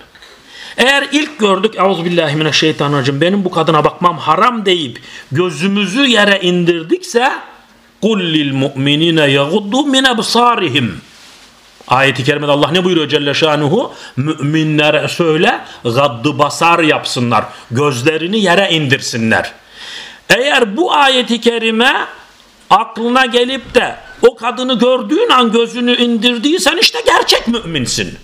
Eğer ilk gördük Euzubillahimineşşeytanirracim benim bu kadına bakmam haram deyip gözümüzü yere indirdikse lil mu'minine yaguddu min ebsarihim Ayet-i kerimede Allah ne buyuruyor Celle Şanuhu? Müminlere söyle gaddı basar yapsınlar. Gözlerini yere indirsinler. Eğer bu ayeti kerime aklına gelip de o kadını gördüğün an gözünü indirdiysen işte gerçek müminsin.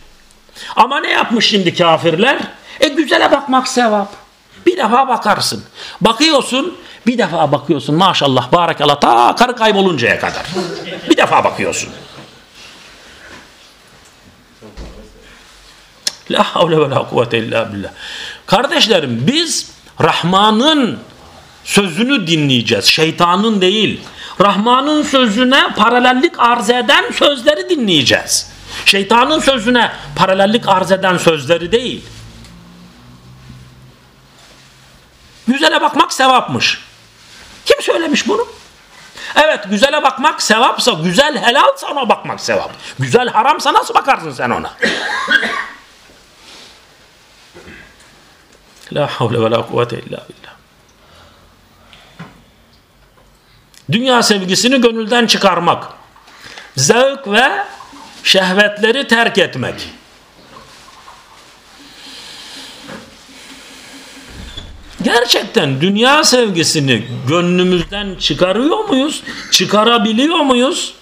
Ama ne yapmış şimdi kafirler? E güzele bakmak sevap. Bir defa bakarsın. Bakıyorsun bir defa bakıyorsun maşallah barakallah ta karı kayboluncaya kadar. Bir defa bakıyorsun. La havle ve la kuvvete illa billah. Kardeşlerim biz Rahman'ın sözünü dinleyeceğiz. Şeytanın değil. Rahman'ın sözüne paralellik arz eden sözleri dinleyeceğiz. Şeytanın sözüne paralellik arz eden sözleri değil. Güzele bakmak sevapmış. Kim söylemiş bunu? Evet güzele bakmak sevapsa, güzel helalsa ona bakmak sevap. Güzel haramsa nasıl bakarsın sen ona? La havle ve la kuvvete illa billah. Dünya sevgisini gönülden çıkarmak. Zevk ve şehvetleri terk etmek. Gerçekten dünya sevgisini gönlümüzden çıkarıyor muyuz? Çıkarabiliyor muyuz?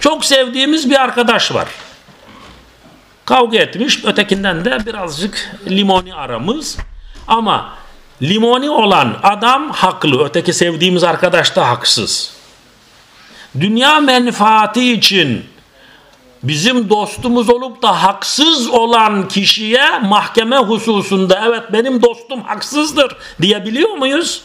Çok sevdiğimiz bir arkadaş var. Kavga etmiş, ötekinden de birazcık limoni aramız. Ama limoni olan adam haklı. Öteki sevdiğimiz arkadaş da haksız. Dünya menfaati için bizim dostumuz olup da haksız olan kişiye mahkeme hususunda evet benim dostum haksızdır diyebiliyor muyuz?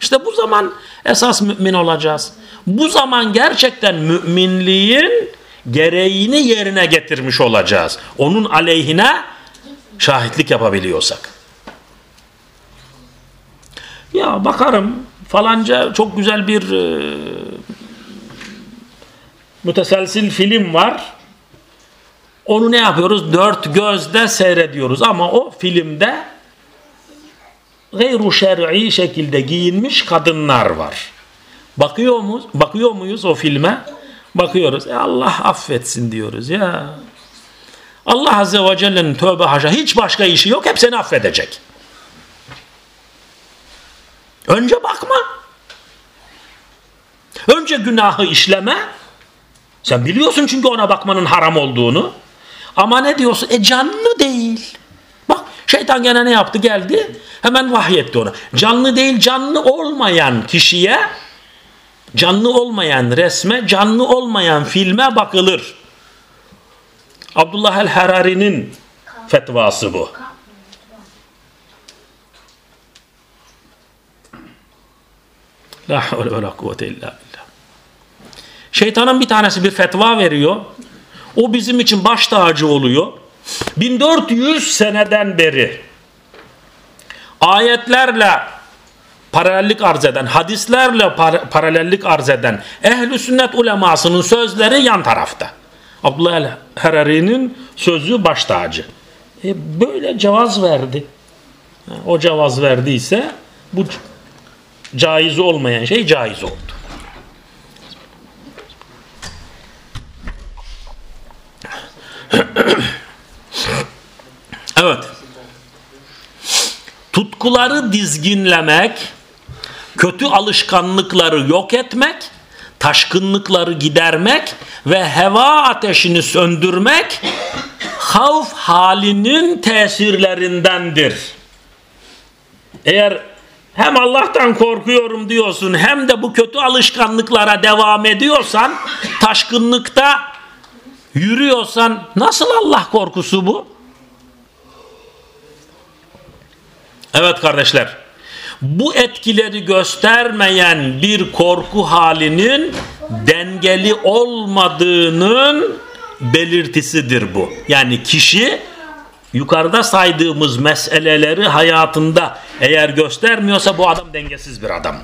İşte bu zaman esas mümin olacağız. Bu zaman gerçekten müminliğin gereğini yerine getirmiş olacağız. Onun aleyhine şahitlik yapabiliyorsak. Ya bakarım falanca çok güzel bir e, müteselsil film var. Onu ne yapıyoruz? Dört gözde seyrediyoruz ama o filmde gayru şer'i şekilde giyinmiş kadınlar var. Bakıyor muyuz? Bakıyor muyuz o filme? Bakıyoruz. E Allah affetsin diyoruz ya. Allah Azze ve Celle'nin tövbe haşa hiç başka işi yok. Hep seni affedecek. Önce bakma. Önce günahı işleme. Sen biliyorsun çünkü ona bakmanın haram olduğunu. Ama ne diyorsun? E canlı değil. Bak şeytan gene ne yaptı? Geldi hemen vahyetti ona. Canlı değil canlı olmayan kişiye canlı olmayan resme, canlı olmayan filme bakılır. Abdullah el-Harari'nin fetvası bu. La havle ve la kuvvete illa billah. Şeytanın bir tanesi bir fetva veriyor. O bizim için baş tacı oluyor. 1400 seneden beri ayetlerle paralellik arz eden, hadislerle par paralellik arz eden ehl sünnet ulemasının sözleri yan tarafta. Abdullah el-Herari'nin sözü baş tacı. E böyle cevaz verdi. O cevaz verdiyse bu caiz olmayan şey caiz oldu. evet. Tutkuları dizginlemek, kötü alışkanlıkları yok etmek, taşkınlıkları gidermek ve heva ateşini söndürmek havf halinin tesirlerindendir. Eğer hem Allah'tan korkuyorum diyorsun hem de bu kötü alışkanlıklara devam ediyorsan taşkınlıkta yürüyorsan nasıl Allah korkusu bu? Evet kardeşler bu etkileri göstermeyen bir korku halinin dengeli olmadığının belirtisidir bu. Yani kişi yukarıda saydığımız meseleleri hayatında eğer göstermiyorsa bu adam dengesiz bir adam.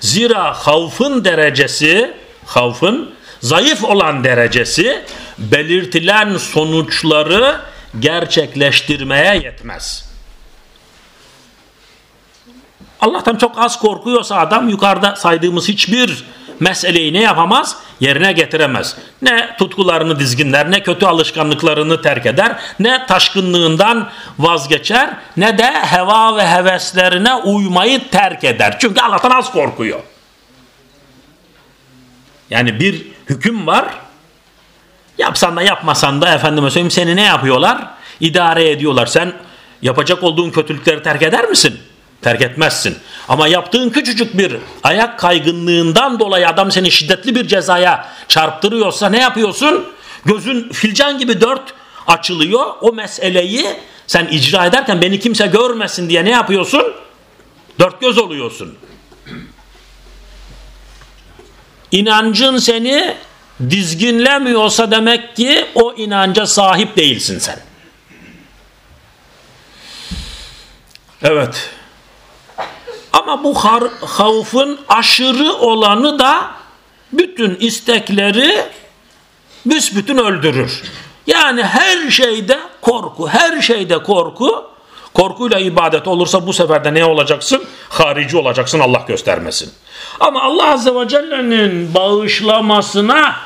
Zira havfın derecesi, havfın zayıf olan derecesi belirtilen sonuçları gerçekleştirmeye yetmez. Allah'tan çok az korkuyorsa adam yukarıda saydığımız hiçbir meseleyi ne yapamaz? Yerine getiremez. Ne tutkularını dizginler, ne kötü alışkanlıklarını terk eder, ne taşkınlığından vazgeçer, ne de heva ve heveslerine uymayı terk eder. Çünkü Allah'tan az korkuyor. Yani bir hüküm var. Yapsan da yapmasan da efendime söyleyeyim seni ne yapıyorlar? İdare ediyorlar. Sen yapacak olduğun kötülükleri terk eder misin? Terk etmezsin. Ama yaptığın küçücük bir ayak kaygınlığından dolayı adam seni şiddetli bir cezaya çarptırıyorsa ne yapıyorsun? Gözün filcan gibi dört açılıyor. O meseleyi sen icra ederken beni kimse görmesin diye ne yapıyorsun? Dört göz oluyorsun. İnancın seni dizginlemiyorsa demek ki o inanca sahip değilsin sen. Evet. Ama bu havfın aşırı olanı da bütün istekleri büsbütün öldürür. Yani her şeyde korku, her şeyde korku. Korkuyla ibadet olursa bu sefer de ne olacaksın? Harici olacaksın Allah göstermesin. Ama Allah Azze ve Celle'nin bağışlamasına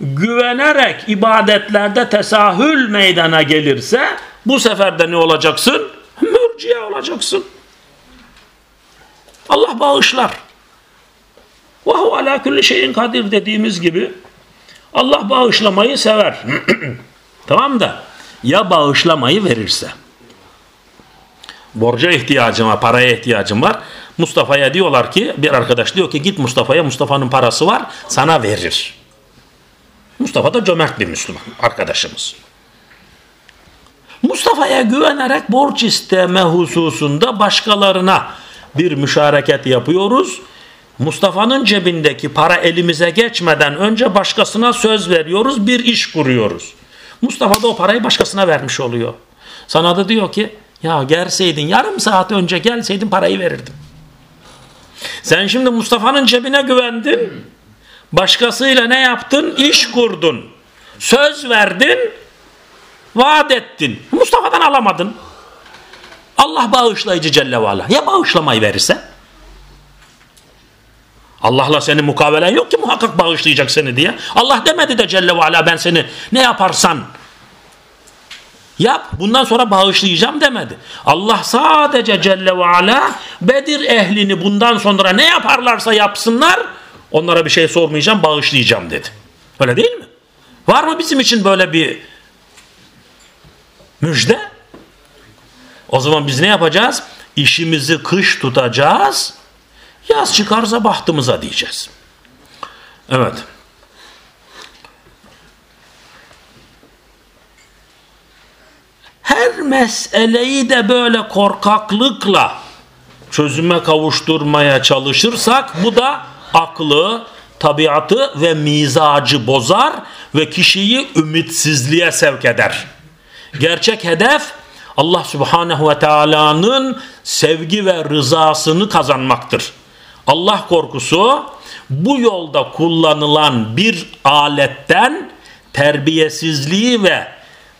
güvenerek ibadetlerde tesahül meydana gelirse bu sefer de ne olacaksın? Mürciye olacaksın. Allah bağışlar. Vahu ala kulli şeyin kadir dediğimiz gibi Allah bağışlamayı sever. *clears throat* tamam da ya bağışlamayı verirse borca ihtiyacım var, paraya ihtiyacım var. Mustafa'ya diyorlar ki bir arkadaş diyor ki git Mustafa'ya Mustafa'nın parası var sana verir. Mustafa da cömert bir Müslüman arkadaşımız. Mustafa'ya güvenerek borç isteme hususunda başkalarına bir müşareket yapıyoruz. Mustafa'nın cebindeki para elimize geçmeden önce başkasına söz veriyoruz, bir iş kuruyoruz. Mustafa da o parayı başkasına vermiş oluyor. Sana da diyor ki ya gelseydin yarım saat önce gelseydin parayı verirdim. Sen şimdi Mustafa'nın cebine güvendin. Başkasıyla ne yaptın? İş kurdun. Söz verdin. Vaat ettin. Mustafa'dan alamadın. Allah bağışlayıcı Celle ve. Ya bağışlamayı verirse? Allah'la senin mukavelen yok ki muhakkak bağışlayacak seni diye. Allah demedi de Celle ve ben seni ne yaparsan yap bundan sonra bağışlayacağım demedi. Allah sadece Celle ve Bedir ehlini bundan sonra ne yaparlarsa yapsınlar onlara bir şey sormayacağım bağışlayacağım dedi. Öyle değil mi? Var mı bizim için böyle bir müjde? O zaman biz ne yapacağız? İşimizi kış tutacağız. Yaz çıkarsa bahtımıza diyeceğiz. Evet. Her meseleyi de böyle korkaklıkla çözüme kavuşturmaya çalışırsak bu da aklı, tabiatı ve mizacı bozar ve kişiyi ümitsizliğe sevk eder. Gerçek hedef Allah Subhanahu ve Taala'nın sevgi ve rızasını kazanmaktır. Allah korkusu bu yolda kullanılan bir aletten terbiyesizliği ve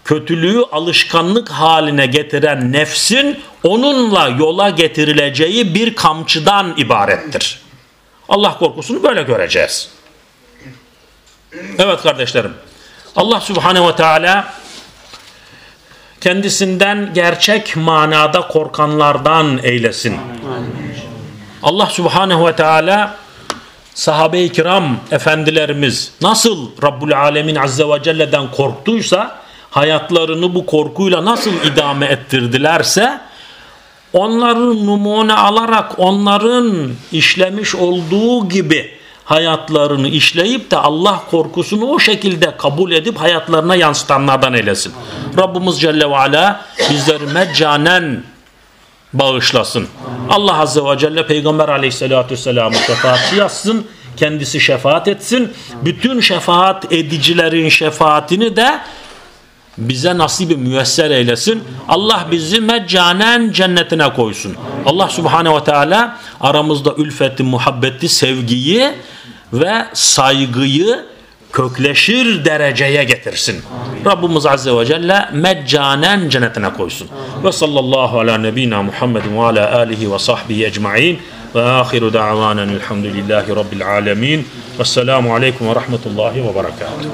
kötülüğü alışkanlık haline getiren nefsin onunla yola getirileceği bir kamçıdan ibarettir. Allah korkusunu böyle göreceğiz. Evet kardeşlerim. Allah Subhanahu ve Teala kendisinden gerçek manada korkanlardan eylesin. Allah Subhanahu ve Teala sahabe-i kiram efendilerimiz nasıl Rabbul Alemin Azze ve Celle'den korktuysa hayatlarını bu korkuyla nasıl idame ettirdilerse onların numune alarak onların işlemiş olduğu gibi hayatlarını işleyip de Allah korkusunu o şekilde kabul edip hayatlarına yansıtanlardan eylesin. Rabbimiz Celle ve Ala bizleri meccanen bağışlasın. Allah Azze ve Celle Peygamber Aleyhisselatü Vesselam'ı şefaatçi yazsın. Kendisi şefaat etsin. Bütün şefaat edicilerin şefaatini de bize nasibi müyesser eylesin. Allah bizi meccanen cennetine koysun. Allah Subhanehu ve Teala aramızda ülfeti, muhabbeti, sevgiyi ve saygıyı kökleşir dereceye getirsin. Rabbimiz Azze ve Celle meccanen cennetine koysun. Ve sallallahu ala nebina Muhammedin ve ala alihi ve sahbihi ecma'in ve ahiru da'vanen elhamdülillahi rabbil alemin. Vesselamu aleyküm ve rahmetullahi ve berekatuhu.